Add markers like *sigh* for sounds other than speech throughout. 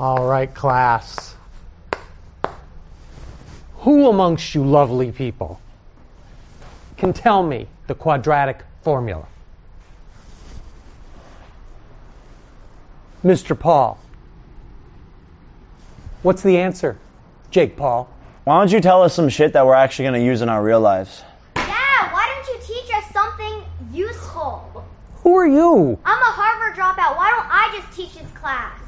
All right, class. Who amongst you lovely people can tell me the quadratic formula? Mr. Paul. What's the answer, Jake Paul? Why don't you tell us some shit that we're actually going to use in our real lives? Yeah, why don't you teach us something useful? Who are you? I'm a Harvard dropout. Why don't I just teach this class?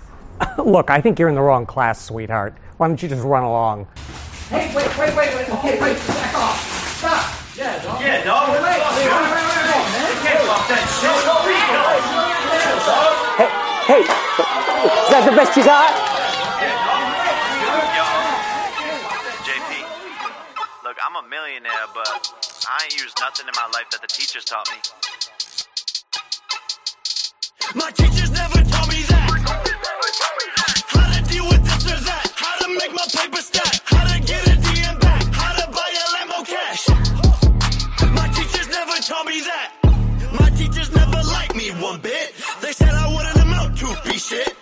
*laughs* Look, I think you're in the wrong class, sweetheart. Why don't you just run along? Hey, wait, wait, wait, wait. Okay, wait, back off. Stop. Yeah, dog. Yeah, dog. Wait, wait, wait, wait, wait, wait, wait, man. You can't talk that shit. Hey, hey, is that the best you got? JP, look, I'm a millionaire, but I ain't used nothing in my life that the teachers taught me. My teachers never one bit. They said I wouldn't amount to be shit.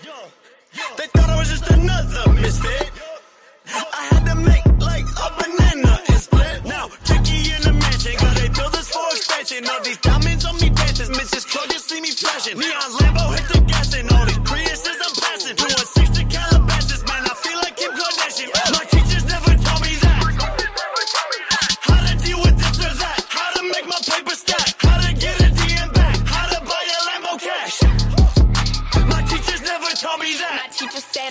They thought I was just another misfit. I had to make like a banana and split. Now, Tricky in the mansion, got they build this for expansion. All these diamonds on me dancing, Mrs. Claudia see me flashing. Neon Lambo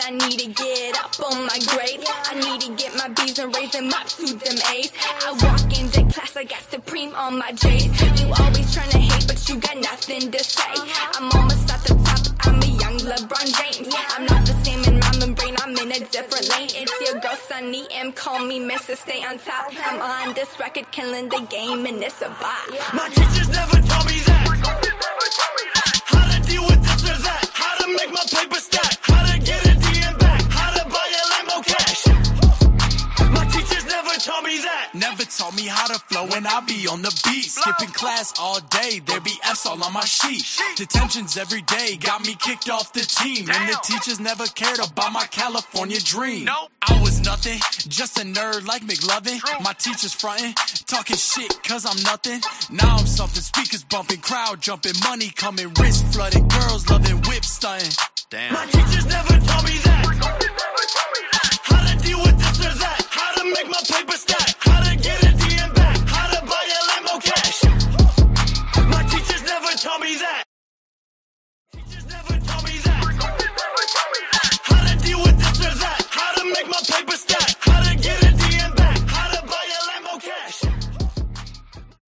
I need to get up on my grades. I need to get my B's and raise them up to them A's. I walk into class, I got Supreme on my J's. You always trying to hate, but you got nothing to say. I'm almost at the top, I'm a young LeBron James. I'm not the same in my membrane, I'm in a different lane. It's your girl Sunny M, call me Mr. Stay on top. I'm on this record, killing the game, and it's a bop. My teachers never taught me that. How to deal with this or that. How to make my paper taught me how to flow when I be on the beat. Skipping class all day, there be F's all on my sheet. Detentions every day got me kicked off the team. And the teachers never cared about my California dream. Nope. I was nothing, just a nerd like McLovin. My teachers frontin', talking shit cause I'm nothing. Now I'm something, speakers bumping, crowd jumping, money coming, wrist flooding, girls loving, whip stunting. Damn. My teachers never taught me that.